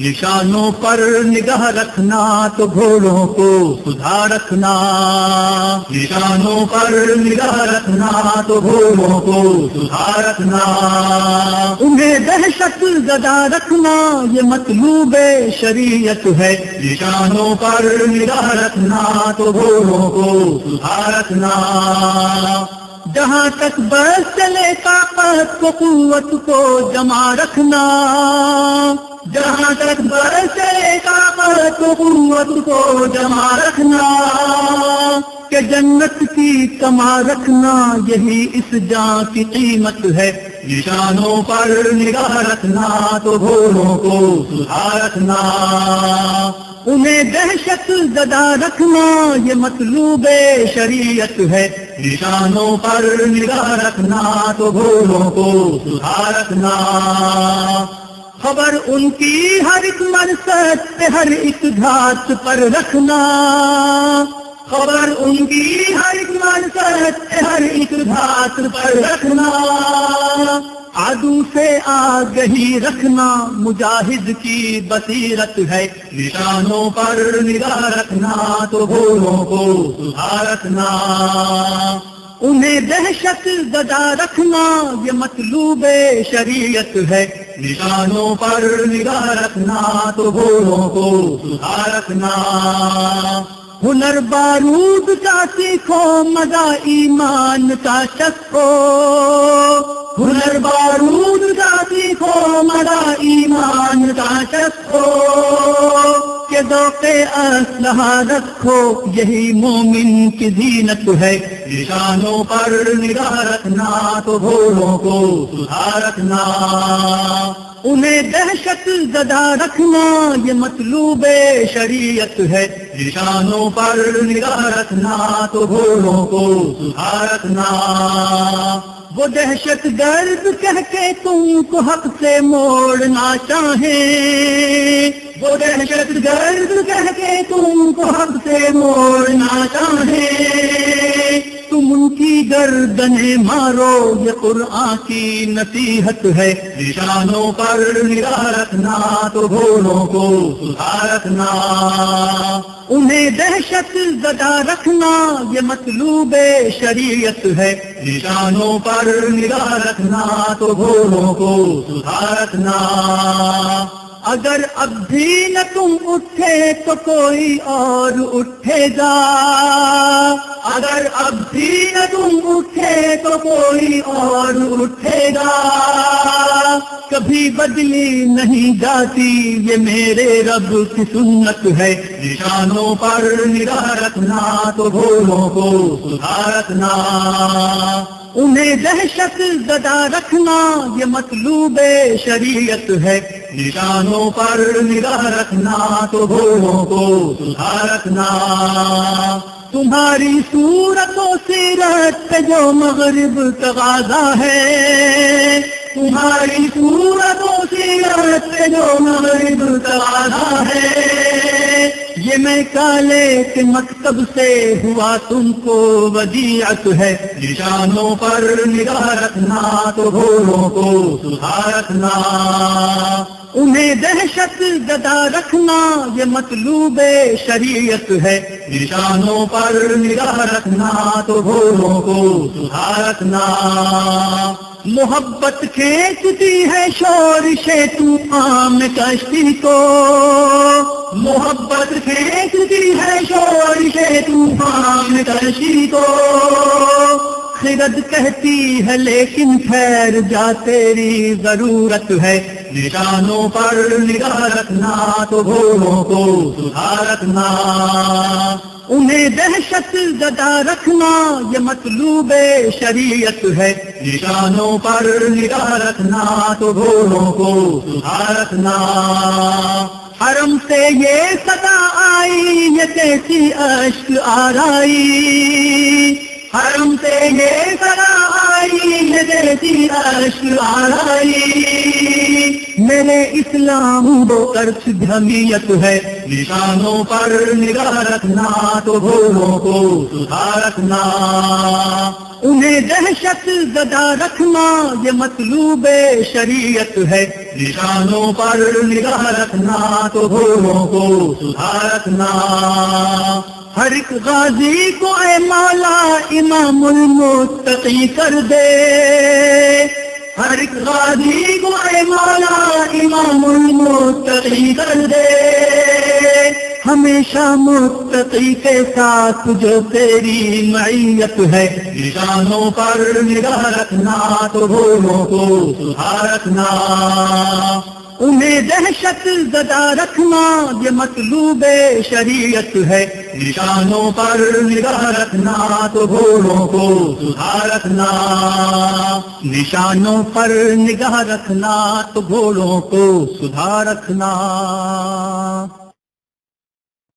نشانوں پر نگاہ رکھنا تو گھوڑوں کو سدھار رکھنا۔ نشانوں پر نگاہ رکھنا تو گھوڑوں کو سدھار رکھنا۔ انہیں دہشت زدہ رکھنا یہ مطلوب شریعت ہے۔ نشانوں پر نگاہ رکھنا تو گھوڑوں کو سدھار رکھنا۔ جہاں تک بس چلے طاقت کو، قوت کو جمع رکھنا۔ جہاں تک بس چلے طاقت کو، قوت کو جمع رکھنا۔ کہ جنت کی کما رکھنا، یہی اس جان کی قیمت ہے۔ نشانوں پر نگاہ رکھنا، تو گھوڑوں کو سدھار رکھنا۔ انہیں دہشت زدہ رکھنا یہ مطلوب شریعت ہے۔ نشانوں پر نگاہ رکھنا تو گھوڑوں کو سدھار رکھنا۔ خبر ان کی ہر ایک مرسد پہ، ہر ایک گھات پر رکھنا۔ خبر ان کی ہر ایک مرسد پہ، ہر ایک گھات پر رکھنا۔ آدو سے آگہی رکھنا مجاہد کی بصیرت ہے۔ نشانوں پر نگاہ رکھنا تو گھوڑوں کو سدھار رکھنا۔ انہیں دہشت زدہ رکھنا یہ مطلوب شریعت ہے۔ نشانوں پر نگاہ رکھنا تو گھوڑوں کو سدھار رکھنا۔ ہنر بارود کا سیکھو مزہ ایمان کا چکو ہنر بارود کا سیکھو مزہ ایمان کا چکو کہ ذوق اسلحہ رکھو، یہی مومن کی زینت ہے۔ نشانوں پر نگاہ رکھنا تو گھوڑوں کو سدھار رکھنا۔ انہیں دہشت زدہ رکھنا، یہ مطلوب شریعت ہے۔ نشانوں پر نگاہ رکھنا تو گھوڑوں کو سدھار رکھنا۔ وہ دہشت گرد کہہ کے تم کو حق سے موڑنا چاہیں وہ دہشت گرد کہہ کے تم کو حق سے موڑنا چاہیں گردنیں مارو، یہ قرآن کی نصیحت ہے۔ نشانوں پر نگاہ رکھنا، تو گھوڑوں کو سدھار رکھنا۔ انہیں دہشت زدہ رکھنا، یہ مطلوب شریعت ہے۔ نشانوں پر نگاہ رکھنا، تو گھوڑوں کو سدھار رکھنا۔ اگر اب بھی نہ تم اٹھے تو کوئی اور اٹھے گا۔ اگر اب بھی نہ تم اٹھے تو کوئی اور اٹھے گا۔ کبھی بدلی نہیں جاتی، یہ میرے رب کی سنت ہے۔ نشانوں پر نگاہ رکھنا تو گھوڑوں کو سدھار رکھنا انہیں دہشت زدہ رکھنا، یہ مطلوب شریعت ہے۔ نشانوں پر نگاہ رکھنا تو گھوڑوں کو سدھار رکھنا۔ تمہاری صورتوں سے رت جو مغرب تغاضا ہے، تمہاری صورتوں سے رت جو مغرب تغاضا ہے۔ یہ میں کالے کے مکتب سے ہوا تم کو ودیعت ہے۔ نشانوں پر نگاہ رکھنا تو گھوڑوں کو سدھار رکھنا۔ انہیں دہشت زدہ رکھنا یہ مطلوب شریعت ہے۔ نشانوں پر نگاہ رکھنا تو گھوڑوں کو سدھار رکھنا۔ محبت کھینچتی ہے شور سے تو عام کشتی کو۔ محبت کھینچتی ہے شور سے تو عام کشتی کو۔ خرد کہتی ہے لیکن خیر جا تیری ضرورت ہے۔ نشانوں پر نگاہ رکھنا تو گھوڑوں کو سدھار رکھنا۔ انہیں دہشت زدہ رکھنا یہ مطلوب شریعت ہے۔ نشانوں پر نگاہ رکھنا تو گھوڑوں کو سدھار رکھنا۔ حرم سے یہ صدا آئی، یہ کیسی اشک آرائی۔ حرم سے یہ صدا آئی، یہ کیسی اشک آرائی۔ میرے اسلام وہ کرچ گھمیت ہے۔ نشانوں پر نگاہ رکھنا تو گھوڑوں کو سدھار رکھنا۔ انہیں دہشت زدہ رکھنا یہ مطلوب شریعت ہے۔ نشانوں پر نگاہ رکھنا تو گھوڑوں کو سدھار رکھنا۔ ہر ایک غازی کو اے مولا امام المتقی کر دے۔ ہر ایک غازی کو اے مولا امام المتقی کر دے۔ ہمیشہ متقی کے ساتھ جو تیری معیت ہے، نشانوں پر نگاہ رکھنا تو بھولوں کو سدھار رکھنا۔ انہیں دہشت زدہ رکھنا یہ مطلوب شریعت ہے۔ نشانوں پر نگاہ رکھنا تو گھوڑوں کو سدھار رکھنا۔ نشانوں پر نگاہ رکھنا تو گھوڑوں کو سدھار رکھنا۔